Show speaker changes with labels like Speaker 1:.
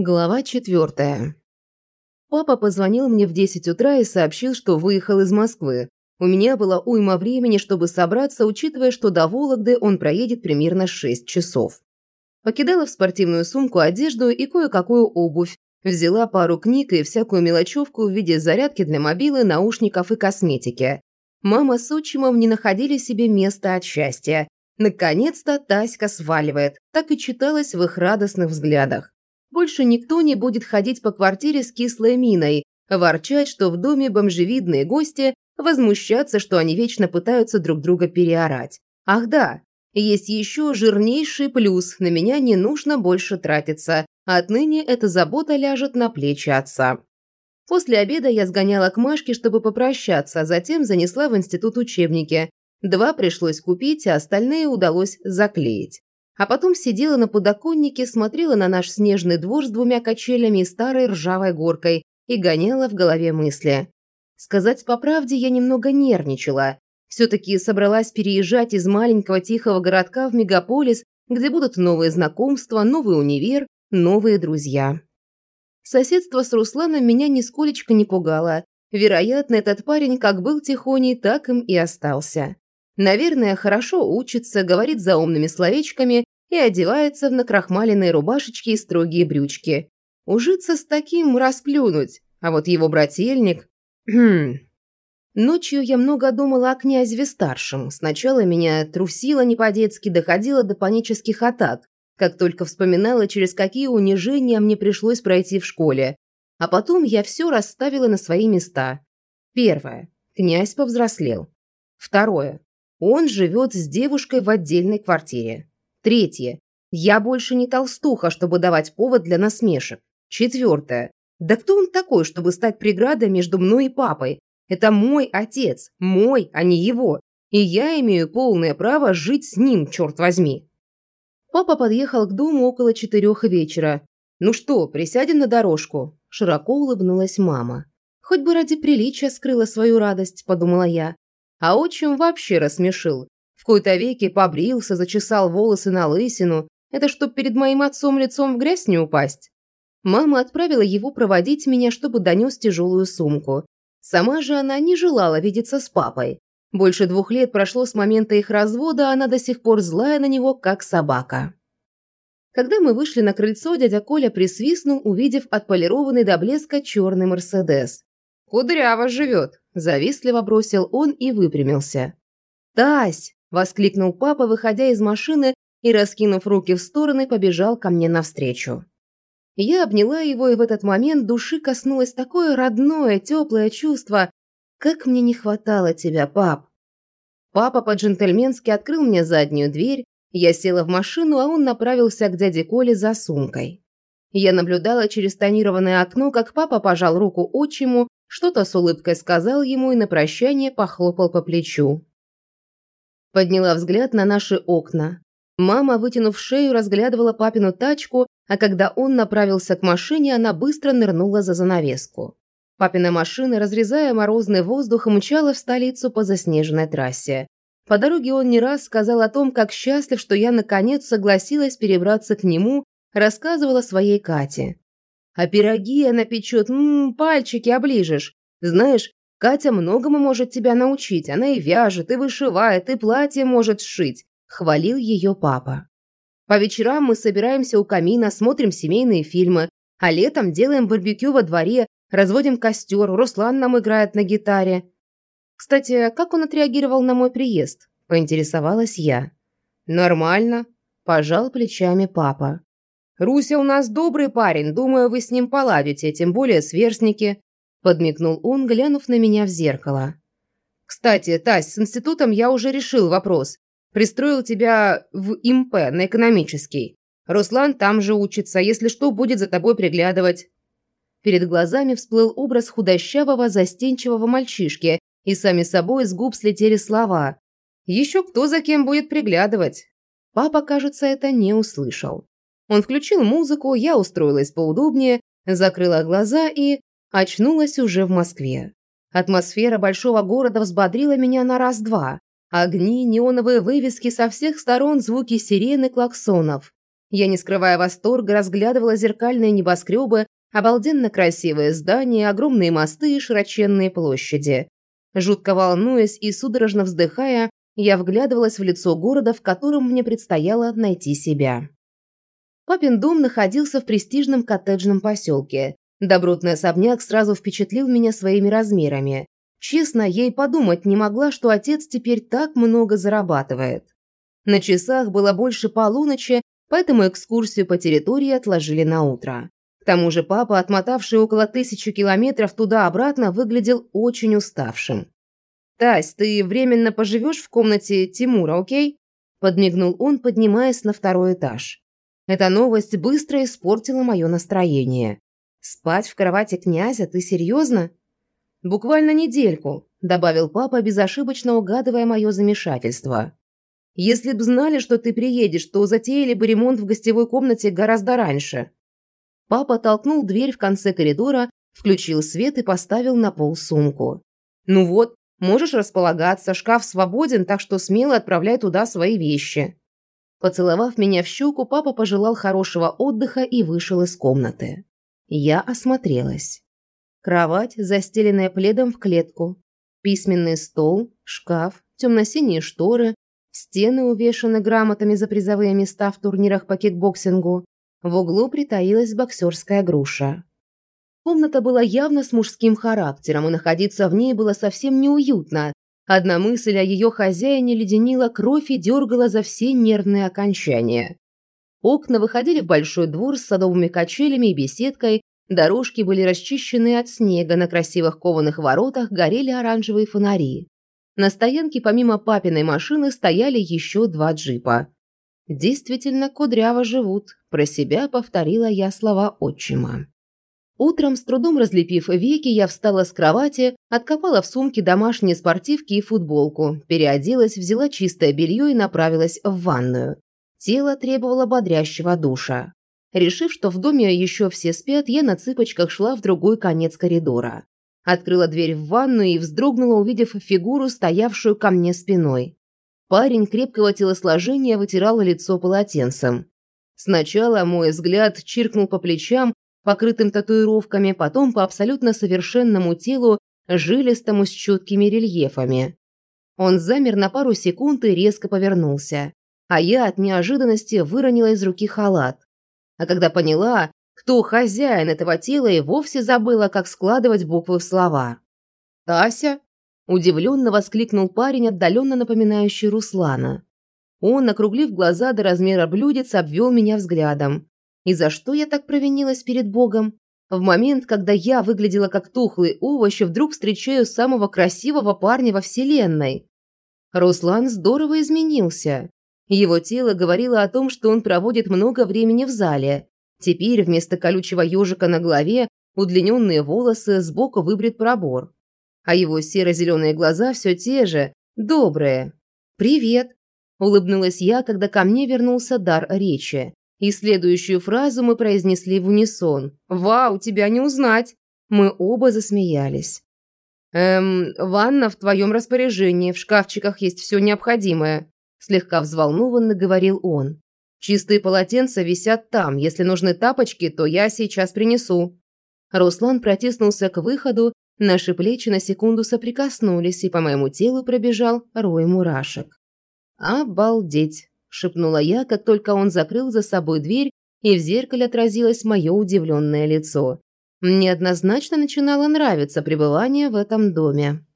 Speaker 1: Глава четвертая. Папа позвонил мне в 10 утра и сообщил, что выехал из Москвы. У меня была уйма времени, чтобы собраться, учитывая, что до Вологды он проедет примерно 6 часов. Покидала в спортивную сумку одежду и кое-какую обувь, взяла пару книг и всякую мелочевку в виде зарядки для мобилы, наушников и косметики. Мама с отчимом не находили себе места от счастья. Наконец-то Таська сваливает, так и читалось в их радостных взглядах. Больше никто не будет ходить по квартире с кислой миной, ворчать, что в доме бомжевидные гости, возмущаться, что они вечно пытаются друг друга переорать. Ах да, есть еще жирнейший плюс, на меня не нужно больше тратиться, отныне эта забота ляжет на плечи отца. После обеда я сгоняла к Машке, чтобы попрощаться, а затем занесла в институт учебники. Два пришлось купить, а остальные удалось заклеить. А потом сидела на подоконнике, смотрела на наш снежный двор с двумя качелями и старой ржавой горкой и гоняла в голове мысли. Сказать по правде, я немного нервничала. Все-таки собралась переезжать из маленького тихого городка в мегаполис, где будут новые знакомства, новый универ, новые друзья. Соседство с Русланом меня нисколечко не пугало. Вероятно, этот парень как был тихоней, так им и остался. Наверное, хорошо учится, говорит заумными словечками и одевается в накрахмаленные рубашечки и строгие брючки. Ужиться с таким расплюнуть, а вот его брательник... Ночью я много думала о князеве-старшем. Сначала меня трусило не по-детски, доходило до панических атак, как только вспоминала, через какие унижения мне пришлось пройти в школе. А потом я все расставила на свои места. Первое. Князь повзрослел. Второе. Он живет с девушкой в отдельной квартире. Третье. Я больше не толстуха, чтобы давать повод для насмешек. Четвертое. Да кто он такой, чтобы стать преградой между мной и папой? Это мой отец, мой, а не его. И я имею полное право жить с ним, черт возьми. Папа подъехал к дому около четырех вечера. «Ну что, присядем на дорожку?» Широко улыбнулась мама. «Хоть бы ради приличия скрыла свою радость», – подумала я. А отчим вообще рассмешил. В кои-то веки побрился, зачесал волосы на лысину. Это чтоб перед моим отцом лицом в грязь не упасть. Мама отправила его проводить меня, чтобы донес тяжелую сумку. Сама же она не желала видеться с папой. Больше двух лет прошло с момента их развода, а она до сих пор злая на него, как собака. Когда мы вышли на крыльцо, дядя Коля присвистнул, увидев отполированный до блеска черный Мерседес. «Кудряво живет», – завистливо бросил он и выпрямился. «Тась!» – воскликнул папа, выходя из машины и, раскинув руки в стороны, побежал ко мне навстречу. Я обняла его, и в этот момент души коснулось такое родное, теплое чувство. «Как мне не хватало тебя, пап!» Папа по-джентльменски открыл мне заднюю дверь, я села в машину, а он направился к дяде Коле за сумкой. Я наблюдала через тонированное окно, как папа пожал руку отчиму что-то с улыбкой сказал ему и на прощание похлопал по плечу. Подняла взгляд на наши окна. Мама, вытянув шею, разглядывала папину тачку, а когда он направился к машине, она быстро нырнула за занавеску. Папина машина, разрезая морозный воздух, мчала в столицу по заснеженной трассе. По дороге он не раз сказал о том, как счастлив, что я наконец согласилась перебраться к нему, рассказывала своей Кате. А пироги она печет, м, пальчики оближешь. Знаешь, Катя многому может тебя научить. Она и вяжет, и вышивает, и платье может сшить. Хвалил ее папа. По вечерам мы собираемся у камина, смотрим семейные фильмы, а летом делаем барбекю во дворе, разводим костер, Руслан нам играет на гитаре. Кстати, как он отреагировал на мой приезд? Поинтересовалась я. Нормально, пожал плечами папа. «Руся у нас добрый парень, думаю, вы с ним поладите, тем более сверстники», – подмигнул он, глянув на меня в зеркало. «Кстати, Тась, с институтом я уже решил вопрос. Пристроил тебя в ИМП на экономический. Руслан там же учится, если что, будет за тобой приглядывать». Перед глазами всплыл образ худощавого, застенчивого мальчишки, и сами собой с губ слетели слова. «Еще кто за кем будет приглядывать?» Папа, кажется, это не услышал. Он включил музыку, я устроилась поудобнее, закрыла глаза и очнулась уже в Москве. Атмосфера большого города взбодрила меня на раз-два. Огни, неоновые вывески со всех сторон, звуки сирены, клаксонов. Я, не скрывая восторга, разглядывала зеркальные небоскребы, обалденно красивые здания, огромные мосты и широченные площади. Жутко волнуясь и судорожно вздыхая, я вглядывалась в лицо города, в котором мне предстояло найти себя. Папин дом находился в престижном коттеджном поселке. Добротный особняк сразу впечатлил меня своими размерами. Честно, и подумать не могла, что отец теперь так много зарабатывает. На часах было больше полуночи, поэтому экскурсию по территории отложили на утро. К тому же папа, отмотавший около тысячи километров туда-обратно, выглядел очень уставшим. «Тась, ты временно поживешь в комнате Тимура, окей?» Подмигнул он, поднимаясь на второй этаж. Эта новость быстро испортила мое настроение. «Спать в кровати князя? Ты серьезно?» «Буквально недельку», – добавил папа, безошибочно угадывая мое замешательство. Если б знали, что ты приедешь, то затеяли бы ремонт в гостевой комнате гораздо раньше». Папа толкнул дверь в конце коридора, включил свет и поставил на пол сумку. «Ну вот, можешь располагаться, шкаф свободен, так что смело отправляй туда свои вещи». Поцеловав меня в щеку, папа пожелал хорошего отдыха и вышел из комнаты. Я осмотрелась. Кровать, застеленная пледом в клетку, письменный стол, шкаф, темно-синие шторы, Стены увешаны грамотами за призовые места в турнирах по кикбоксингу. В углу притаилась боксерская груша. Комната была явно с мужским характером, и находиться в ней было совсем неуютно. Одна мысль о ее хозяине леденила кровь и дергала за все нервные окончания. Окна выходили в большой двор с садовыми качелями и беседкой, дорожки были расчищены от снега, на красивых кованых воротах горели оранжевые фонари. На стоянке помимо папиной машины стояли еще два джипа. «Действительно кудряво живут», – про себя повторила я слова отчима. Утром, с трудом разлепив веки, я встала с кровати, откопала в сумке домашние спортивки и футболку, переоделась, взяла чистое белье и направилась в ванную. Тело требовало бодрящего душа. Решив, что в доме еще все спят, я на цыпочках шла в другой конец коридора. Открыла дверь в ванную и вздрогнула, увидев фигуру, стоявшую ко мне спиной. Парень крепкого телосложения вытирал лицо полотенцем. Сначала мой взгляд чиркнул по плечам, покрытым татуировками, потом по абсолютно совершенному телу, жилистому с четкими рельефами. Он замер на пару секунд и резко повернулся, а я от неожиданности выронила из руки халат. А когда поняла, кто хозяин этого тела и вовсе забыла, как складывать буквы в слова. «Тася?» – удивленно воскликнул парень, отдаленно напоминающий Руслана. Он, округлив глаза до размера блюдец, обвел меня взглядом. И за что я так провинилась перед Богом? В момент, когда я выглядела как тухлый овощ, вдруг встречаю самого красивого парня во вселенной. Руслан здорово изменился. Его тело говорило о том, что он проводит много времени в зале. Теперь вместо колючего ежика на голове удлиненные волосы, сбоку выбрит пробор. А его серо-зеленые глаза все те же, добрые. «Привет!» – улыбнулась я, когда ко мне вернулся дар речи. И следующую фразу мы произнесли в унисон. «Вау, тебя не узнать!» Мы оба засмеялись. «Эм, ванна в твоем распоряжении, в шкафчиках есть все необходимое», – слегка взволнованно говорил он. Чистые полотенца висят там. Если нужны тапочки, то я сейчас принесу». Руслан протиснулся к выходу, наши плечи на секунду соприкоснулись, и по моему телу пробежал рой мурашек. «Обалдеть!» – шепнула я, как только он закрыл за собой дверь, и в зеркале отразилось мое удивленное лицо. Мне однозначно начинало нравиться пребывание в этом доме.